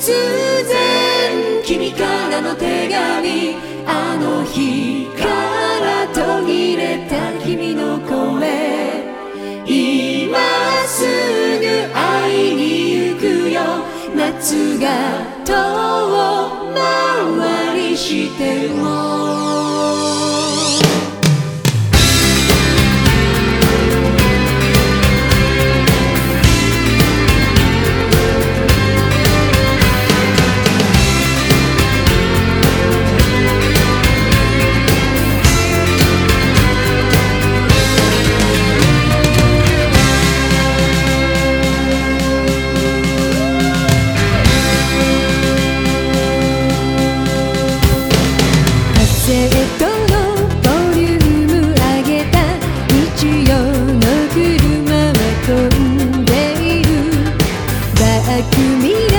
突然君からの手紙あの日から途切れた君の声。今すぐ会いに行くよ。夏が遠回りしても。君